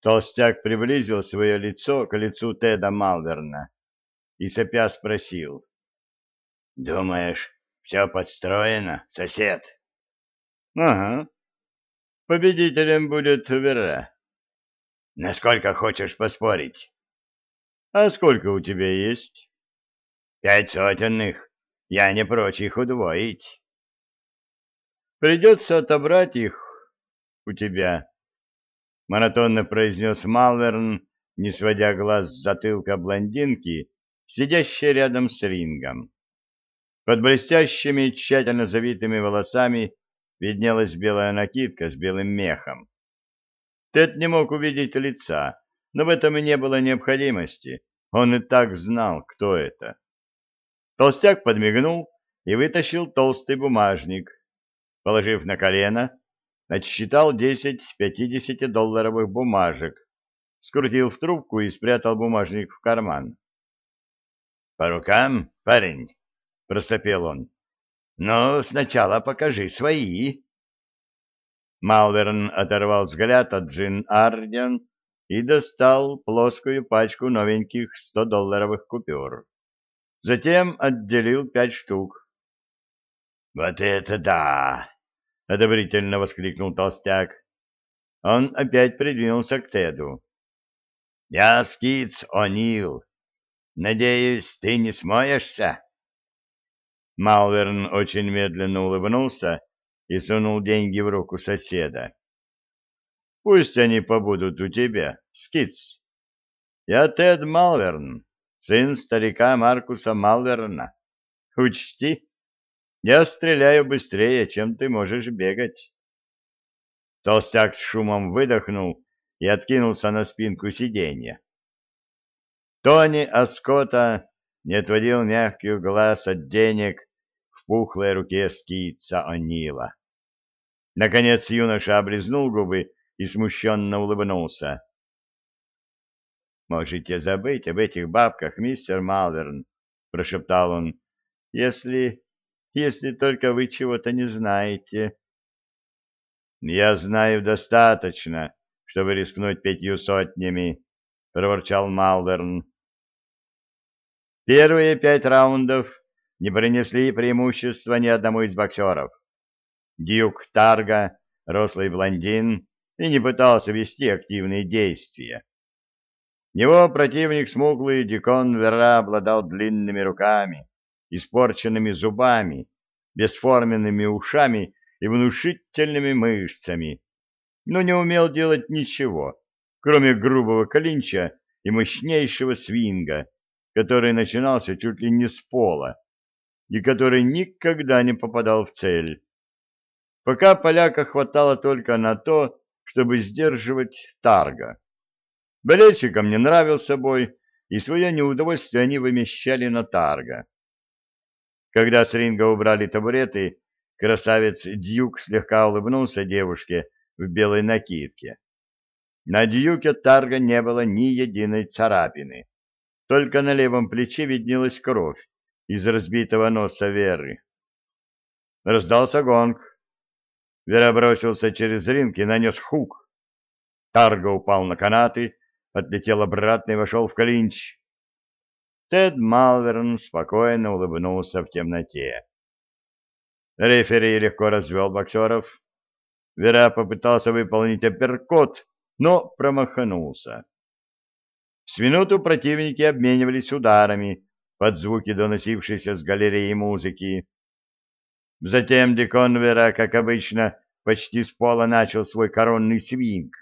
Толстяк приблизил свое лицо к лицу Теда Малверна и сопя спросил. — Думаешь, все подстроено, сосед? — Ага. Победителем будет Вера. — Насколько хочешь поспорить? — А сколько у тебя есть? — Пять сотенных. Я не прочь их удвоить. — Придется отобрать их у тебя, — монотонно произнес Малверн, не сводя глаз с затылка блондинки, сидящей рядом с рингом. Под блестящими, тщательно завитыми волосами виднелась белая накидка с белым мехом. Тед не мог увидеть лица, но в этом и не было необходимости. Он и так знал, кто это. Толстяк подмигнул и вытащил толстый бумажник. Положив на колено, отсчитал десять пятидесятидолларовых бумажек, скрутил в трубку и спрятал бумажник в карман. — По рукам, парень, — просопел он. — Но сначала покажи свои. Малверн оторвал взгляд от Джин Арден и достал плоскую пачку новеньких сто-долларовых купюр. Затем отделил пять штук. — Вот это да! — одобрительно воскликнул толстяк. Он опять придвинулся к Теду. — Я Скиц О'Нил. Надеюсь, ты не смоешься? Малверн очень медленно улыбнулся и сунул деньги в руку соседа. — Пусть они побудут у тебя, Скиц. Я Тед Малверн, сын старика Маркуса Малверна. Учти, я стреляю быстрее, чем ты можешь бегать. Толстяк с шумом выдохнул и откинулся на спинку сиденья. Тони Аскота не отводил мягких глаз от денег в пухлой руке скица О'Нила. Наконец юноша облизнул губы и смущенно улыбнулся. «Можете забыть об этих бабках, мистер Малверн», — прошептал он, — «если если только вы чего-то не знаете. — Я знаю достаточно, чтобы рискнуть пятью сотнями, — проворчал Малверн. Первые пять раундов не принесли преимущества ни одному из боксеров. Дюк Тарга, рослый блондин, и не пытался вести активные действия. Его противник, смуглый Дикон Вера, обладал длинными руками, испорченными зубами, бесформенными ушами и внушительными мышцами, но не умел делать ничего, кроме грубого клинча и мощнейшего свинга, который начинался чуть ли не с пола и который никогда не попадал в цель. Пока поляка хватало только на то, чтобы сдерживать тарга. Болельщикам не нравился бой, и свое неудовольствие они вымещали на тарга. Когда с ринга убрали табуреты, красавец Дьюк слегка улыбнулся девушке в белой накидке. На Дьюке Тарга не было ни единой царапины. Только на левом плече виднелась кровь из разбитого носа Веры. Раздался гонг. Вера бросился через ринг и нанес хук. Тарга упал на канаты, отлетел обратно и вошел в клинч. Тед Малверн спокойно улыбнулся в темноте. Рефери легко развел боксеров. Вера попытался выполнить апперкот, но промахнулся. С минуту противники обменивались ударами под звуки доносившейся с галереи музыки. Затем Декон Вера, как обычно, почти с пола начал свой коронный свинг.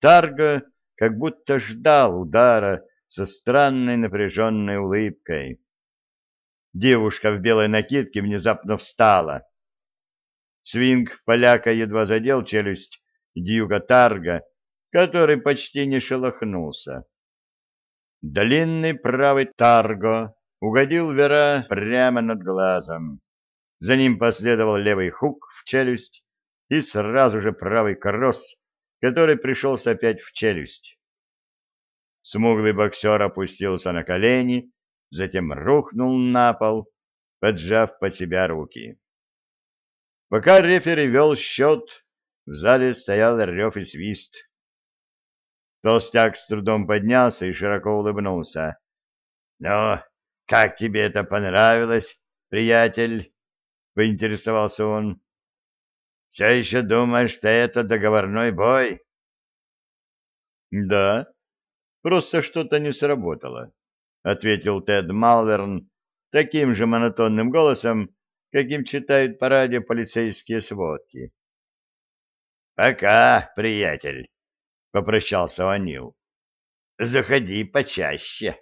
Тарго как будто ждал удара со странной напряженной улыбкой. Девушка в белой накидке внезапно встала. Свинг поляка едва задел челюсть Дьюга Тарга, который почти не шелохнулся. Длинный правый Тарго угодил Вера прямо над глазом. За ним последовал левый хук в челюсть и сразу же правый кросс, который пришелся опять в челюсть. Смуглый боксер опустился на колени, затем рухнул на пол, поджав под себя руки. Пока рефери вел счет, в зале стоял рев и свист. Толстяк с трудом поднялся и широко улыбнулся. — Ну, как тебе это понравилось, приятель? — поинтересовался он. — Все еще думаешь, что это договорной бой? — Да, просто что-то не сработало, — ответил Тед Малверн таким же монотонным голосом, каким читают по радио полицейские сводки. «Пока, приятель», — попрощался Ванил. «Заходи почаще».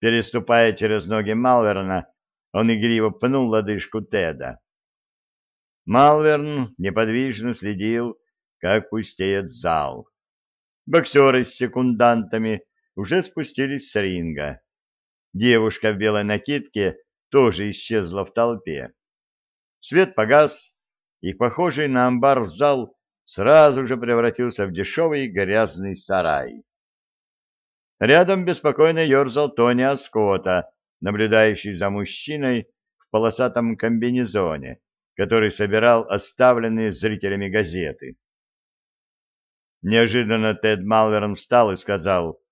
Переступая через ноги Малверна, он игриво пнул лодыжку Теда. Малверн неподвижно следил, как пустеет зал. Боксеры с секундантами уже спустились с ринга. Девушка в белой накидке тоже исчезла в толпе. Свет погас, и похожий на амбар зал сразу же превратился в дешевый грязный сарай. Рядом беспокойно ерзал Тони Аскота, наблюдающий за мужчиной в полосатом комбинезоне, который собирал оставленные зрителями газеты. Неожиданно Тед Малверн встал и сказал,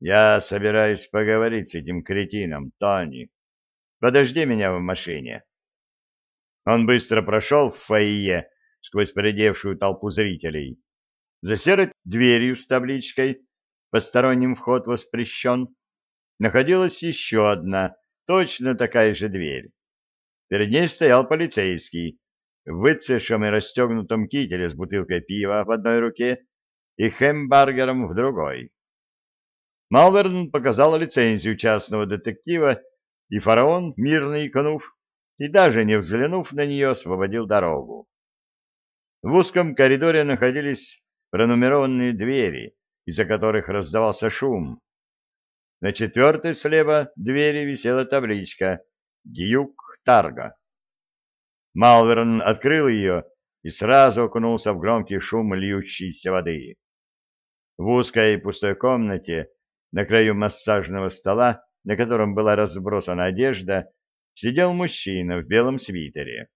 «Я собираюсь поговорить с этим кретином, Тони. Подожди меня в машине». Он быстро прошел в фойе сквозь поредевшую толпу зрителей. За серой дверью с табличкой «Посторонним вход воспрещен» находилась еще одна, точно такая же дверь. Перед ней стоял полицейский в выцвешем и расстегнутом кителе с бутылкой пива в одной руке и хэмбаргером в другой. Малверн показал лицензию частного детектива, и фараон, мирно икнув, и даже не взглянув на нее, освободил дорогу. В узком коридоре находились пронумерованные двери, из-за которых раздавался шум. На четвертой слева двери висела табличка «Дьюк Тарга». Малверн открыл ее и сразу окунулся в громкий шум льющейся воды. В узкой пустой комнате на краю массажного стола, на котором была разбросана одежда, сидел мужчина в белом свитере.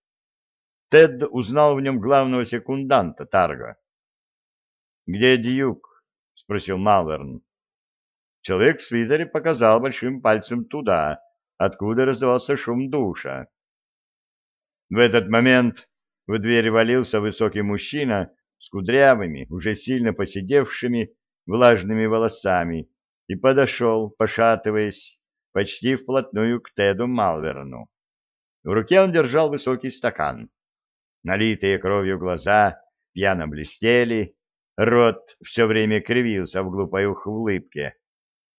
Тед узнал в нем главного секунданта Тарго. «Где Дьюк?» — спросил Малверн. Человек в свитере показал большим пальцем туда, откуда раздавался шум душа. В этот момент в дверь валился высокий мужчина с кудрявыми, уже сильно поседевшими, влажными волосами и подошел, пошатываясь, почти вплотную к Теду Малверну. В руке он держал высокий стакан. Налитые кровью глаза пьяно блестели, рот все время кривился в глупой улыбке.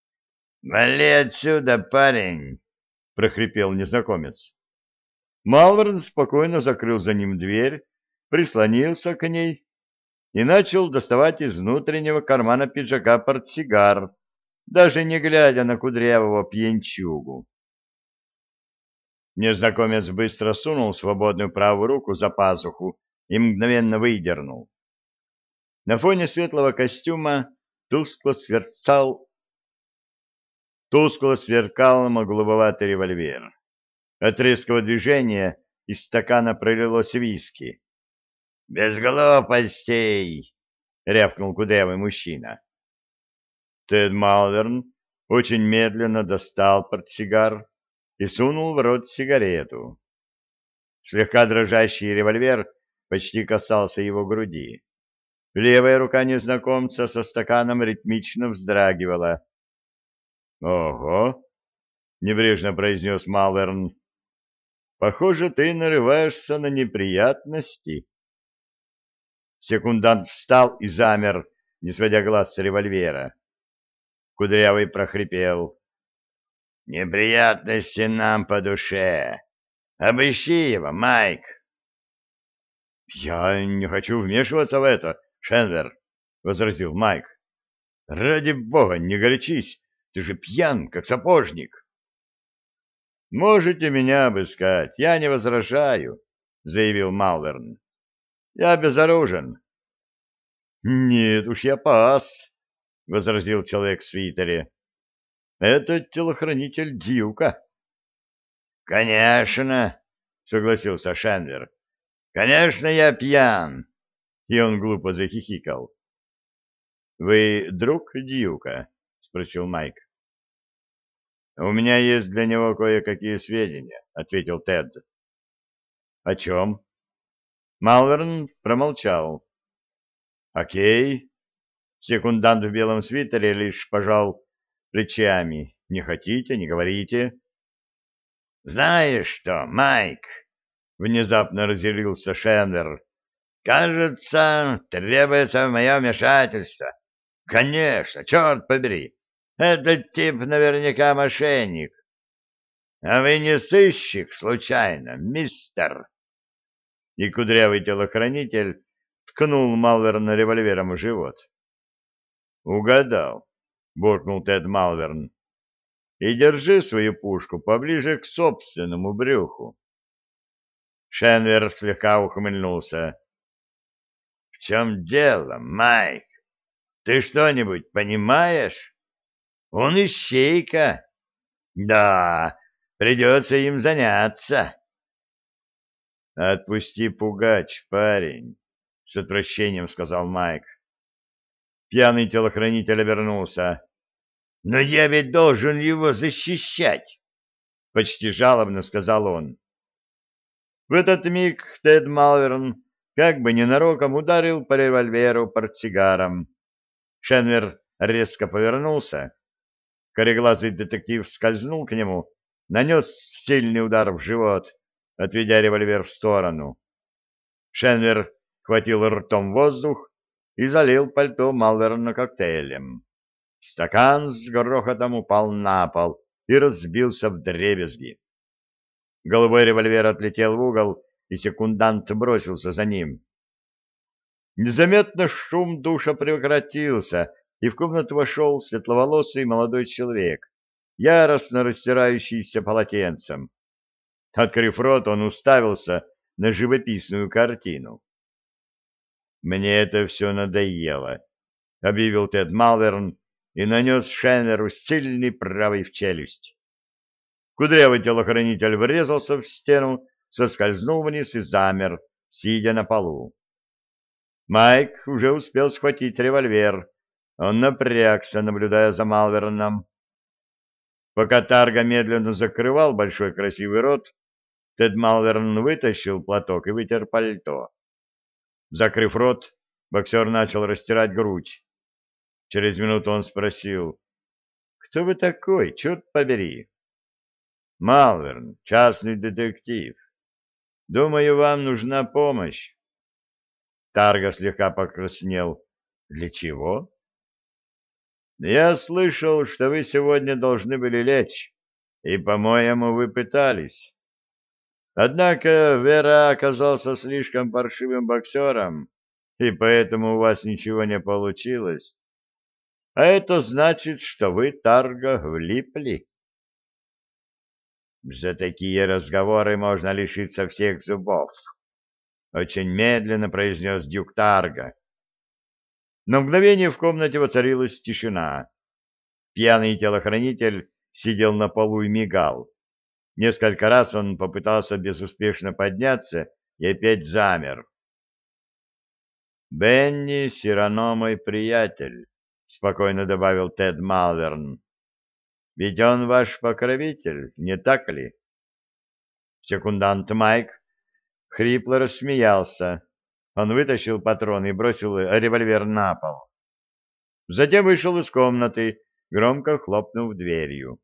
— Вали отсюда, парень! — прохрипел незнакомец. Малверн спокойно закрыл за ним дверь, прислонился к ней и начал доставать из внутреннего кармана пиджака портсигар, даже не глядя на кудрявого пьянчугу. Незнакомец быстро сунул свободную правую руку за пазуху и мгновенно выдернул. На фоне светлого костюма тускло сверкал тускло сверкал голубоватый револьвер. От резкого движения из стакана пролилось виски. «Без глупостей!» — рявкнул кудрявый мужчина. Тед Малверн очень медленно достал портсигар и сунул в рот сигарету. Слегка дрожащий револьвер почти касался его груди. Левая рука незнакомца со стаканом ритмично вздрагивала. «Ого!» — небрежно произнес Малверн. «Похоже, ты нарываешься на неприятности». Секундант встал и замер, не сводя глаз с револьвера. Кудрявый прохрипел. «Неприятности нам по душе. Обыщи его, Майк!» «Я не хочу вмешиваться в это, Шенвер», — возразил Майк. «Ради бога, не горячись, ты же пьян, как сапожник». «Можете меня обыскать, я не возражаю», — заявил Малверн. «Я безоружен». «Нет уж, я пас», — возразил человек в свитере. — Это телохранитель Дьюка. — Конечно, — согласился Шенвер. — Конечно, я пьян. И он глупо захихикал. Вы друг Дьюка? — спросил Майк. — У меня есть для него кое-какие сведения, — ответил Тед. — О чем? Малверн промолчал. — Окей. Секундант в белом свитере лишь пожал плечами. Не хотите, не говорите. — Знаешь что, Майк? — внезапно разъярился Шендер. — Кажется, требуется мое вмешательство. — Конечно, черт побери. Этот тип наверняка мошенник. — А вы не сыщик, случайно, мистер? И кудрявый телохранитель ткнул Малверна револьвером в живот. — Угадал, — буркнул Тед Малверн и держи свою пушку поближе к собственному брюху. Шенвер слегка ухмыльнулся. — В чем дело, Майк? Ты что-нибудь понимаешь? Он ищейка. Да, придется им заняться. — Отпусти пугач, парень, — с отвращением сказал Майк. Пьяный телохранитель обернулся. Но я ведь должен его защищать, — почти жалобно сказал он. В этот миг Тед Малверн как бы ненароком ударил по револьверу портсигаром. Шенвер резко повернулся. Кореглазый детектив скользнул к нему, нанес сильный удар в живот, отведя револьвер в сторону. Шенвер хватил ртом воздух и залил пальто Малверна коктейлем. Стакан с грохотом упал на пол и разбился в дребезги. Голубой револьвер отлетел в угол, и секундант бросился за ним. Незаметно шум душа прекратился, и в комнату вошел светловолосый молодой человек, яростно растирающийся полотенцем. Открыв рот, он уставился на живописную картину. «Мне это все надоело», — объявил Тед Малверн, и нанес Шеннеру сильный правый в челюсть. Кудрявый телохранитель врезался в стену, соскользнул вниз и замер, сидя на полу. Майк уже успел схватить револьвер. Он напрягся, наблюдая за Малверном. Пока Тарга медленно закрывал большой красивый рот, Тед Малверн вытащил платок и вытер пальто. Закрыв рот, боксер начал растирать грудь. Через минуту он спросил, «Кто вы такой, черт побери?» «Малверн, частный детектив. Думаю, вам нужна помощь». Тарга слегка покраснел. «Для чего?» «Я слышал, что вы сегодня должны были лечь, и, по-моему, вы пытались. Однако Вера оказался слишком паршивым боксером, и поэтому у вас ничего не получилось. А это значит, что вы, Тарго, влипли. За такие разговоры можно лишиться всех зубов. Очень медленно произнес Дюк Тарго. На мгновение в комнате воцарилась тишина. Пьяный телохранитель сидел на полу и мигал. Несколько раз он попытался безуспешно подняться и опять замер. «Бенни Сирано мой приятель», спокойно добавил Тед Малверн. Ведь он ваш покровитель, не так ли? Секундант Майк хрипло рассмеялся. Он вытащил патрон и бросил револьвер на пол. Затем вышел из комнаты, громко хлопнув дверью.